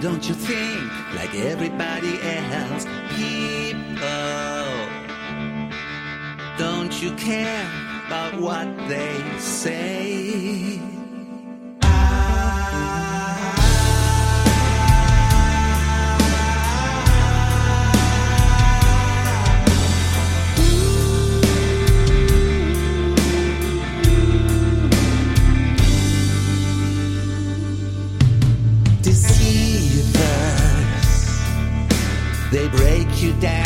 Don't you think like everybody else? People, don't you care about what they say? They break you down.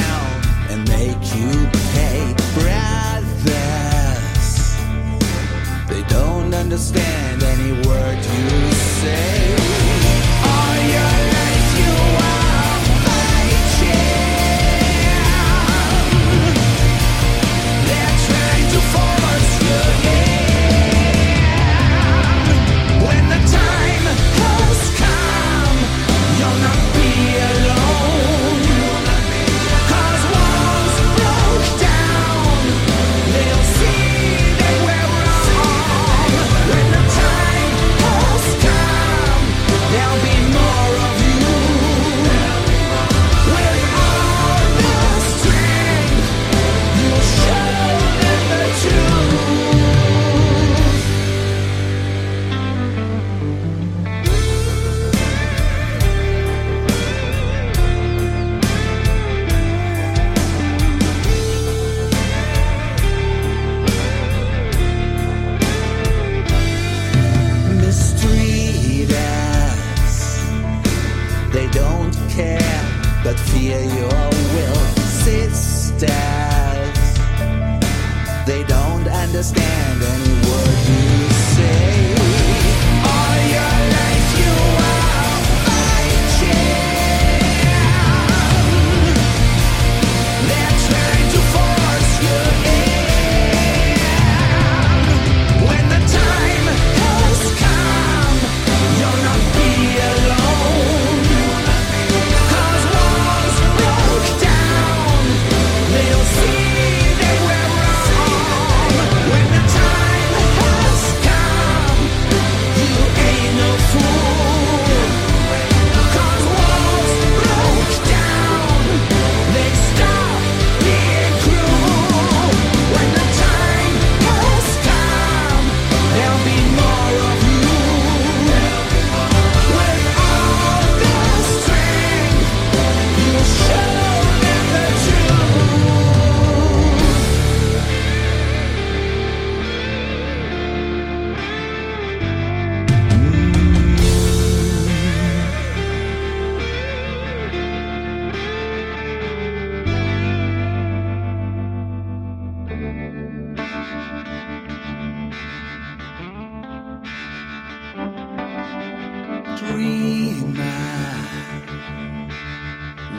dreamer.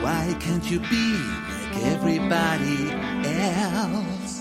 Why can't you be like everybody else?